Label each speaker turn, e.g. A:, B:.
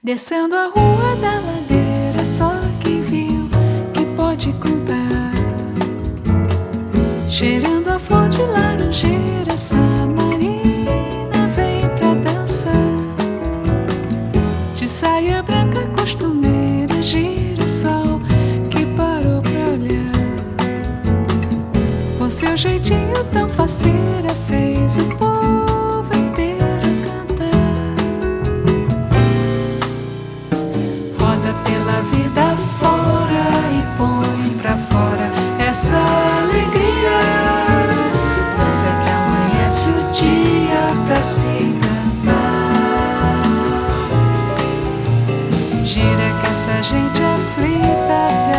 A: Descendo a rua da ladeira, só quem viu que pode contar. Cheirando a flor de laranjeira, Samarina vem pra dançar. De saia branca costumeira, gira o sol que parou pra olhar. Com seu jeitinho tão faceira, fez o povo É que essa gente aflita se